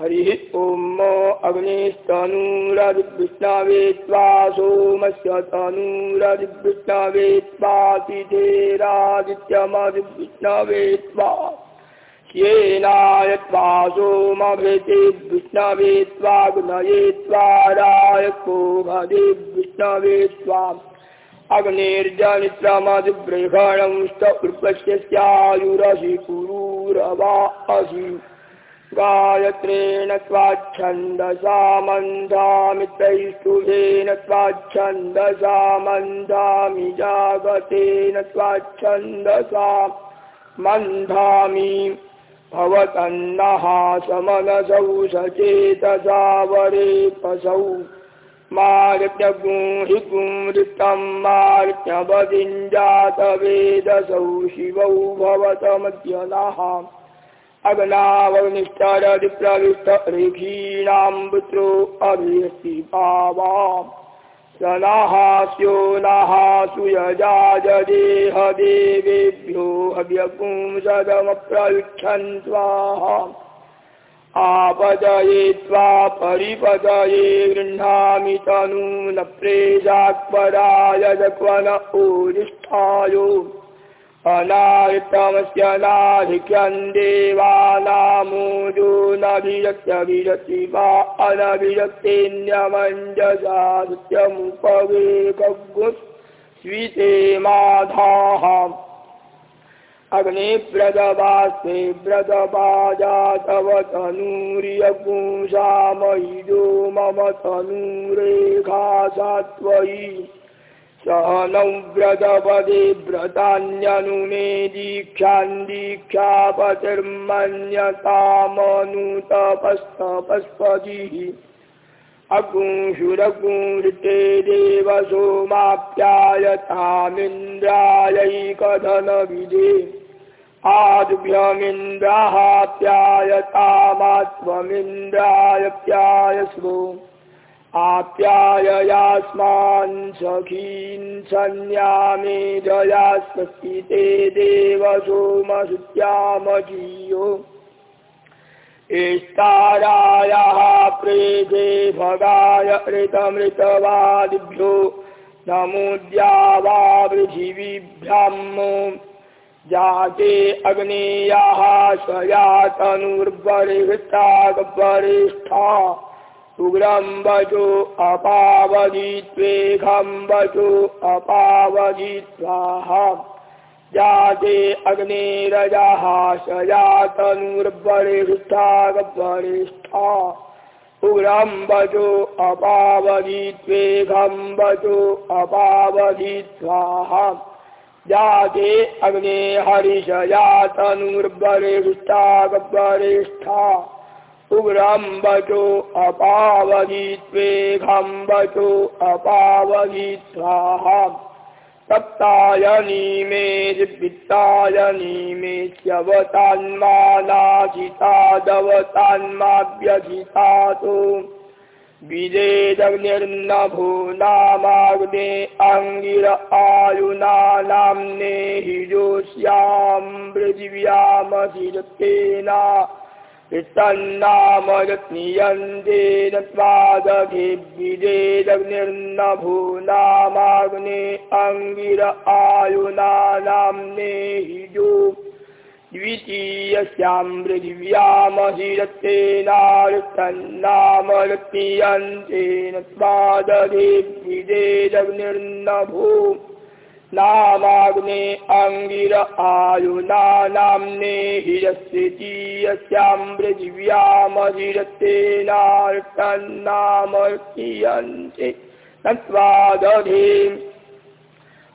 हरिः ॐ अग्निस्तनूरदिविष्णवे त्वा सोमस्य तनूरदिविष्णवे त्वा सिधेरादित्यमदिविष्णवे त्वा येनाय त्वा सोमभृते विष्णवे त्वाग्नये त्वा रायको भदे विष्णवे त्वा अग्निर्जनित्रमदिबृहणंस्तपस्य स्यायुरसि कुरुरवा असि गायत्रेण त्वाच्छन्दसा मन्दामि तैष्टुभेन त्वाच्छन्दसा जागतेन त्वाच्छन्दसा मन्धामि भवतन्नः समनसौ सचेतसा मार्त्यगुहि गुंहृतं मार्त्यवदिञ्जातवेदसौ शिवौ भवतमद्यनः अग्नावनिष्ठरदिप्रविष्टरेखीणां पुत्रो अभिहस्ति पावाम्। स नः स्यो नः देवेभ्यो हव्यपुंसदमप्रयुच्छन् स्वाहा। आपदये त्वा परिपदये गृह्णामि तनून प्रेजाक्पराय जक्वन ओजिष्ठायो देवानामोजो नभिरत्यभिरति वा अनभिरक्तेऽन्यमञ्जसा सत्यमुपवेकगुस्विते माधाः। अग्निव्रतवास्ते व्रतवाजा तनुरियपुंसामयिजो मम तनुरेखा सा त्वयि सहनौ व्रतपदे व्रतान्यनुमे दीक्षान् दीक्षापतिर्मन्यतामनुतपस्तपस्पतिः अगुंशुरगुंहृते देव सोमाप्यायतामिन्द्रायैकधनविदे आदुभ्यमिन्द्राहाप्यायतामात्वमिन्द्रायप्यायस्वो आप्याययास्मान् सखीन् सन्यामेधया स्वस्ति ते देव सोमसुत्यामजीयो एस्तारायाः प्रेते भगाय ऋतमृतवादिभ्यो। नमोद्या पृथिवीभ्यां जाते अग्नेयाः स्वयातनुर्वरिहृताग्वरिष्ठा उग्रं वचो अपावधित्वेघं वचो अपावधि स्वाहा जाते अग्नेरजः शयातनुर्वरिष्ठाग्वरिष्ठा उग्रं वचो वचो अपावधि स्वाहा जाते अग्ने हरिशयातनुर्वरिष्ठाग्वरिष्ठा वचो अपावधि स्वाहा। सप्तायनी मे वित्तायनी मे च्यवतान्मानाचितादवतान्माभ्यधितातो विदेदग्निर्नभो नामाग्ने अङ्गिर आयुना नाम्ने हिजोष्यां पृथिव्यामधिरतेना तन्नामरत्नियन्तेन त्वादघेद्विदेदग्निर्नभो नामाग्ने अङ्गिर आयुना नाम्ने हिजो द्वितीयस्यां पृथिव्यामधिरत्तेनार्थन्नामरत्नियन्तेन त्वादघेद्विदेदग्निर्नभो नामाग्ने अङ्गिर आयुना नाम्ने हिरस्थितीयस्यां पृथिव्यामधिरत्तेनार्थन्नामर्तीयन्ते तत्त्वादधे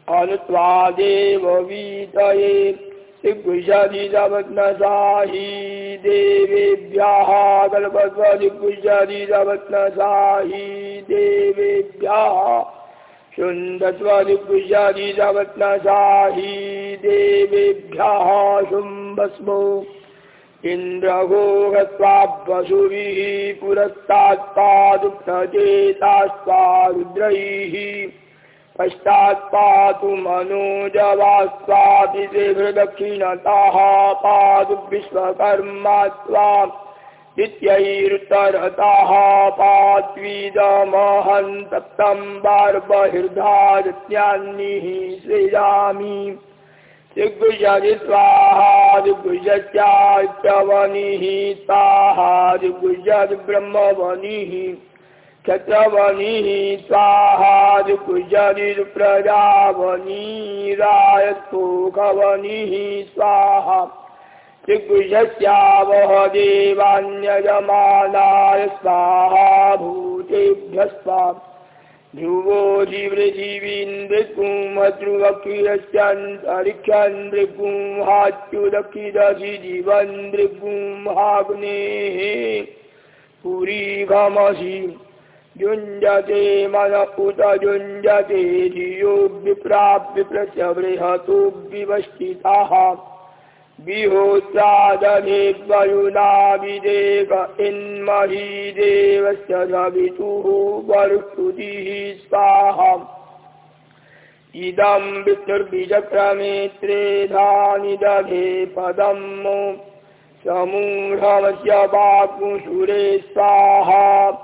अनुत्वादेव वीतये दिग्विषदिदवत्नसाही देवेभ्यः कल्पत्वदिग्विषदिदवत्नसाही देवेभ्यः शुण्डत्वदिग्विषदिदवत्नसाही देवेभ्यः शुम्भस्मो इन्द्रगो गत्वा वसुभिः पुरस्तात्पादुप्रचेतास्त्वा रुद्रैः पश्चात्पातु मनोजवास्त्वाभिदक्षिणतः पातु विश्वकर्मा त्वा नित्यैरुत्तरताः पात्वीदमहन्तप्तं बार्बहिर्धादत्यान्निः सृजामि। दिग्विजति स्वाहा दिग्विजत्याच्यवनिः ताः दिग्विजति ब्रह्मवनिः क्षत्रवनिः स्वाहा दिग्विजति प्रजावनीरायत्पोखवनिः स्वाहा दिग्विजस्यावह देवान्यजमानाय स्वाहा भूतेभ्यः स्वाहा ध्रुवो जीवृजीवीन्द्रिगुमध्रुवकीयस्यन्तरिक्षन्द्रिगुहाच्युदकिदधि जीवन्द्रिगुंहाग्नेः पुरीघमसि युञ्जते मन उत युञ्जते धियो विप्राप्यप्रच बृहतो विवस्थिताः विहोत्रादधिवयुना विदेव इन्मही देवस्य सवितुः वरुस्तुतिः स्वाहा। इदं विष्णुर्बीजक्रमेत्रेधानि दधे पदं समूढमस्य वाकुशुरे स्वाहा।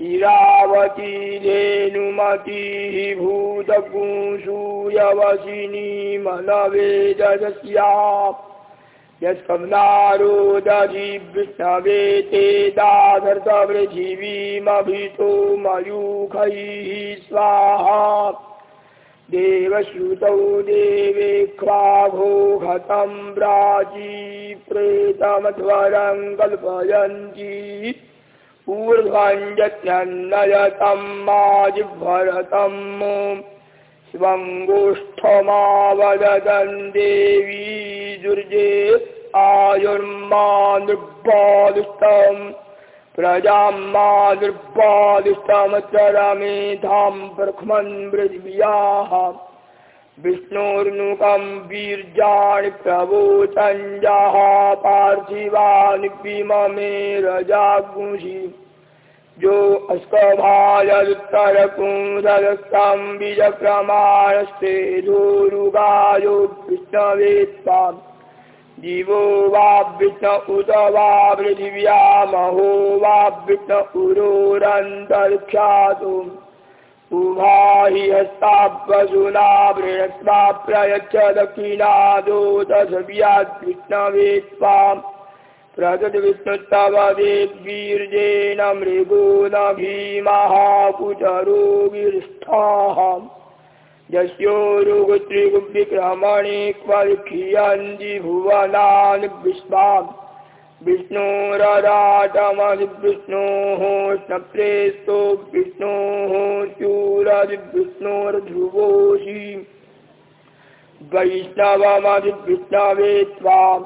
इरावती धेनुमतिः भूतकुशूयवशिनी मनवेदस्या यत्कमलारोदधिविष्णवे ते दाधर्तपृथिवीमभितो मयूखैः स्वाहा। देवश्रुतौ देवे क्वाघो हतं व्राजी प्रेतमध्वरं कल्पयन्ती ऊर्ध्वञ्जत्यन्नयतं माजिभरतम् स्वङ्गोष्ठमावदन् देवी आयुर्मा निर्बालिष्टम् प्रजां मा निर्बालिष्टमत्र रमेधां ब्रह्मन् पृथिव्याः विष्णोर्नुकं वीर्याणि प्रवोचञ्जाः पार्थिवानि विममे बीजक्रमाणस्ते धूरुगायो विष्णवे त्वाम् जीवो वा विष्ण उत वा पृथिव्यामहो वा विष्ण उरोरन्तरिक्षातुम् उभाहि हस्तापशुना बृहस्वा प्रयच्छ दक्षिणादोतसव्याद्विष्णवे त्वाम् प्रगतविष्णुस्तव देवीर्जेन मृगो न भीमः कुचरोगिष्ठाः यस्योरुगुत्रिगुविक्रमणे क्वलिखियन्ति भुवनानि विश्वाम्। विष्णोरराटमधिविष्णोः सप्रेस्तो विष्णोः चूरधिविष्णोर्ध्रुवोषि वैष्णवमधिविष्णवे त्वाम्।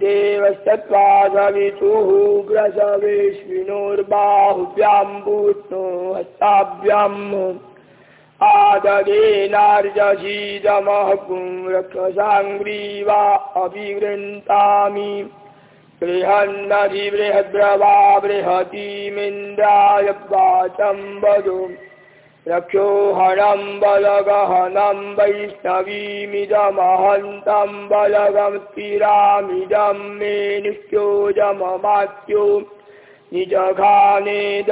देवस्तत्त्वा सवितुः ग्रसवेश्विनोर्बाहुभ्याम्बूष्णो हस्ताभ्याम् आददेनार्जसीदमः पुंरक्षसाङ्ग्रीवा अभिवृन्तामि। बृहन्नधिबृहद्रवा बृहतीमिन्द्राय वाचं वदो रक्षोहणं बलगहनं वैष्णवीमिदमहन्तं बलगं तिरामिदं मे नित्योजममात्यो निजघानेदमहन्तं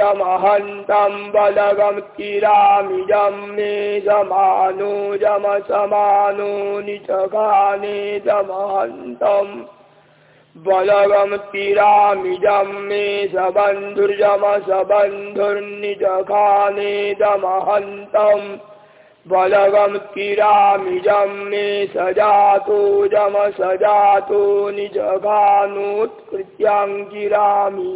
बलगं तिरामिदं मे समानोजमसमानो निजघानेदमहन्तम् बलगं तिरामिजं मे सबन्धुर्जमसबन्धुर्निजखानेदमहन्तम् बलगं तिरामिजं मे सजातो जम सजातो निजघानोत्कृत्याङ्गिरामि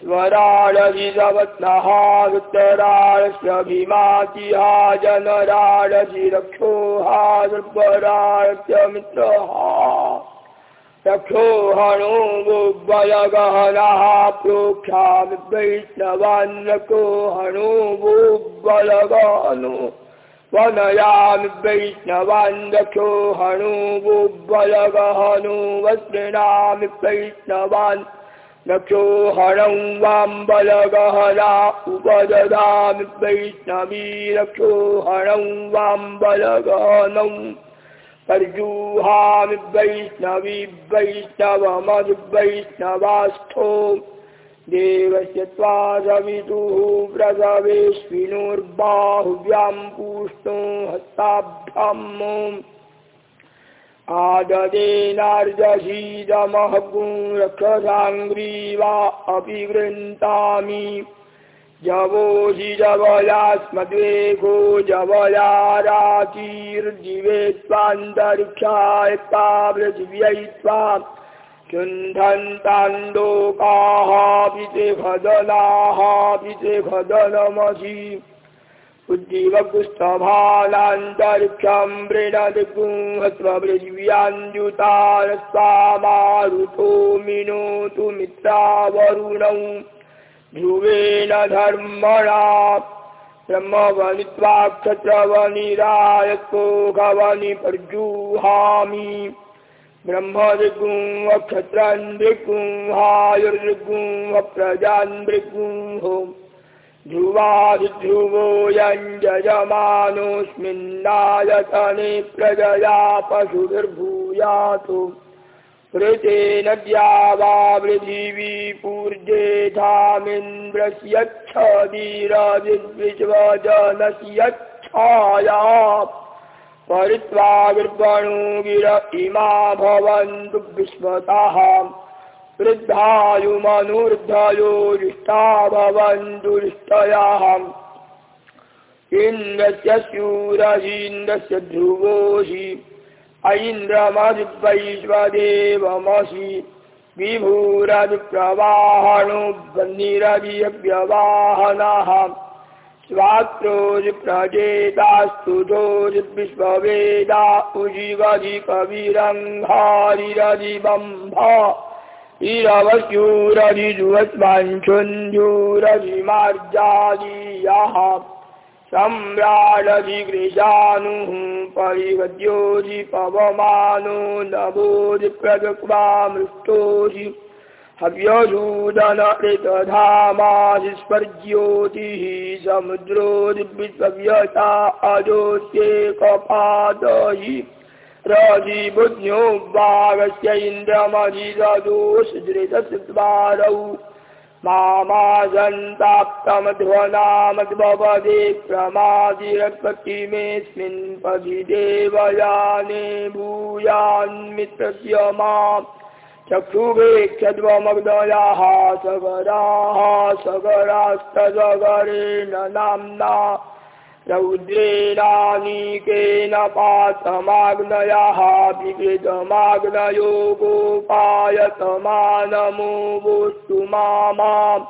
स्वराडधिसवत्नहारुत्तराळस्यभिमातिहा जनराडधि रक्षोहा दुर्बराळस्य मित्रहा रक्षोहणो गोबलगहनः प्रोक्षामि वैष्णवान्नको हणो गोबलगहनो वनयामि वैष्णवान् रक्षो हणो गोबलगहनो वस्त्रणामि वैष्णवान् रक्षो हणं वाम्बलगहना उपददामि वैष्णवी रक्षो हणं वाम्बलगहनम् अर्जुहामि वैष्णवी वैष्णवमद्वैष्णवास्थो देवस्य त्वासवितुः व्रजवेश्विनोर्बाहुव्यां पूष्णो हस्ताभ्याम् आददेनार्जशीदमहगुरक्षसाङ्ग्रीवा अपि गृह्णामि जवोहि जवयास्मद्वेगो जवयाराचीर्जिवे त्वान्तरिक्षाय पृथिव्यै त्वाम्। चुन्धन्तान्दोकाः पिते खदनाः पिते खदनमसि उज्जीवगुष्ठभालान्तरिक्षं वृणदिगुंहत्वपृथिव्याञ्जुतारस्वामारुतो मिनोतु मित्रावरुणौ। ध्रुवेण धर्मणा ब्रह्मवनित्वाक्षत्रवनिरायको गवनि पर्जुहामि ब्रह्मदिगुंहक्षत्रान्ध्रिगुंहायुर्गुंहप्रजान्ध्रिगुंहो ध्रुवादिध्रुवोऽयञ्जमानोऽस्मिन्नायतने प्रजया पशुभिर्भूयातु। ऋतेन द्यावा पृथिवी पूर्जेधामिन्द्रस्यच्छवीरविश्वजनस्यच्छाया परित्वाविर्वणो गिर इमा भवन्तु विश्वतः वृद्धायुमनुर्धयोरिष्टा भवन्तु रिष्टयः इन्द्रस्य शूरहीन्द्रस्य ध्रुवोऽसि ऐन्द्रमधिवैश्वदेवमसि विभूरविप्रवाहणो बन्निरविव्यवाहनः स्वात्रोजिप्रजेतास्तुतोजिद्विश्ववेदा उजिवधिकविरङ्घारिरधिबम्भ इरवस्युररिजुवस्वाञ्छुञ्जुररिमार्जालीयः सम्राडधिगृशानुः परिवद्योधि पवमानो नभोधि मृष्टोधि हव्यजूदनकृतधामाधिस्पर्ज्योतिः समुद्रोधिविश्वव्यता अजोत्ये रधिबुध्यो वागस्य इन्द्रमधिदोषधृतद्वारौ मामासन्ताप्तमध्वनामद्भवदे प्रमादिरत्पतिमेऽस्मिन् पदि देवयाने भूयान्मित्रस्य माम्। चक्षुवेक्षध्वमग्नयाः सगराः सगरास्तसगरेण नाम्ना रौद्रेणानीकेन पातमाग्नयः विकृतमाग्नयो गोपायतमानमो वोस्तु मामाम्।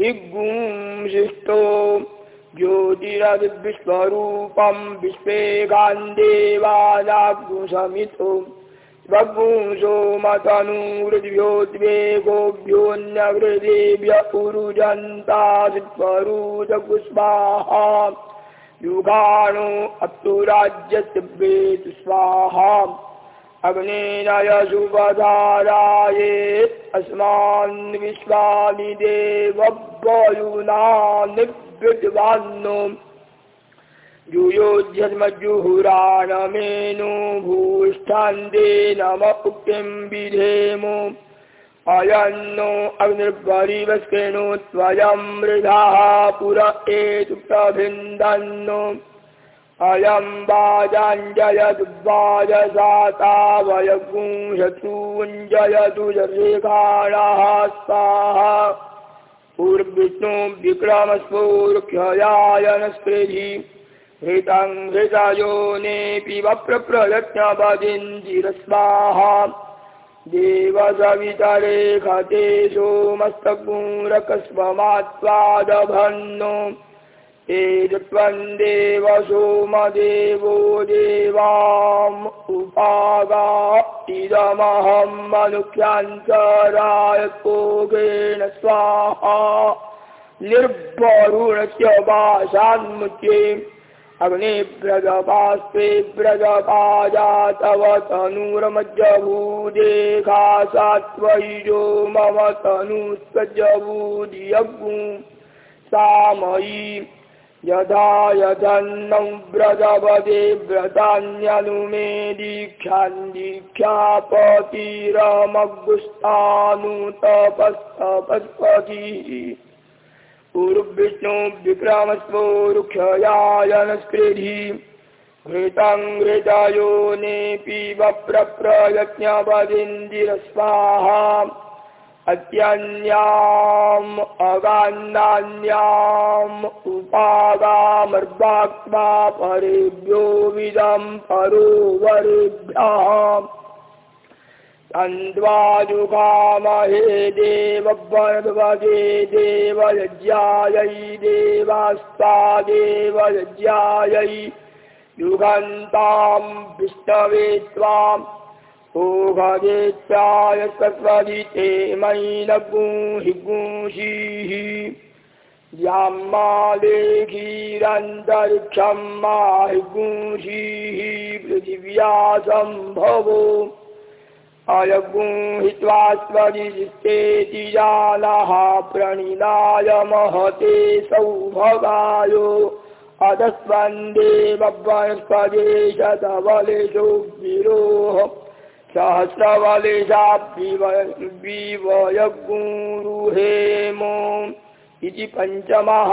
हिग्गुंशिष्टो ज्योतिरविश्वरूपं विश्वेगान्देवानाग्नुसमितो बगुंसो मतनुहृद्योद्वेगोभ्योऽन्यहृदेभ्य उरुजन्तादित्वरुजगुस्वाहा युगाणो अप्तुराज्यस्य वेतु स्वाहा। अग्नेनय शुभधाराये अस्मान् विश्वानि देववयुना निविद्वान्नो जुयोध्यन्मज्जुहुराणमेनो भूष्ठान्ते नम उक्तिं विधेमो अयन्नो अग्निर्वरिवस्कृणो त्वयं मृधाः पुर एतु प्रभिन्दन्नो अयं वाजाञ्जयदुर्वाजसातावयगुंशतूञ्जयतु जरेखाणः स्वाहा। पूर्विष्णु विक्रमस्फूर्ख्ययायनस्पृधि हृतं हृतयोनेऽपि वप्रप्रयत्नपदिञ्जिरस्वाहा देवसवितरेखते सोमस्तगुरकस्वमात्वादभन्नो एतत्त्वं देव सोमदेवो देवाम् उपागा। इदमहं मनुष्यान्तराय कोगेण स्वाहा। निर्वरुणस्य वासान्मुच्ये अग्निव्रजपास्ते व्रजपाजा तव तनूरमज्जभूदेखा सा त्वयिजो मम तनुस्वजभूदियगुं सामयी यदा यदन्नं व्रजपदे व्रतान्यनुमे दीक्षान् रुक्षयायनस्कृधि घृतं घृतयो नेऽपि वप्रप्रयज्ञपदिन्दिरस्वाहा। अत्यन्याम् अगान्नान्याम् उपागामर्वाक्त्वा परेभ्यो विदम् परोवरेभ्यः तन्द्वाजुगामहे देववनद्वगे देवयज्ञायै देवास्ता देवयज्ञायै युगन्तां विष्णवे त्वाम् ओघदेत्याय सत्वदिते मयि न गुहि गुंषीः याम्मालेखीरन्तरिक्षं माहि गुंषीः पृथिव्या सम्भवो अयगुंहित्वा जालः प्रणिनाय महते सौभगायो। अधस्वन्देवस्पदे शतबलेषु विरोह। सहस्रबलेशाब्विवयगुरुहेमो इति पञ्चमः